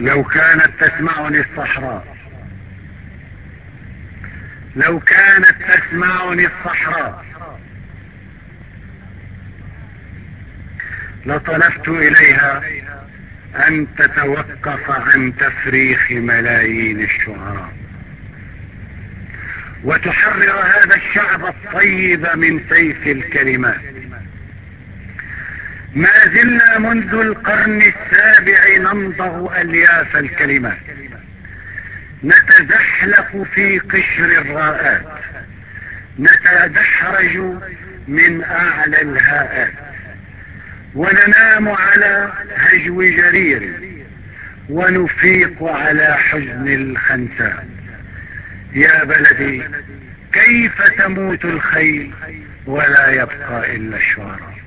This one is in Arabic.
لو كانت تسمعني الصحراء. لو كانت تسمعني الصحراء. لطلبت إليها أن تتوقف عن تفريخ ملايين الشعراء. وتحرر هذا الشعب الطيب من سيف الكلمات. ما زلنا منذ القرن السابع نمضغ ألياف الكلمات. نتزحلق في قشر الراءات. نتدحرج من أعلى الهاءات. وننام على هجو جرير. ونفيق على حزن الخنساء يا بلدي كيف تموت الخيل ولا يبقى إلا الشعراء